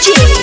Cheers.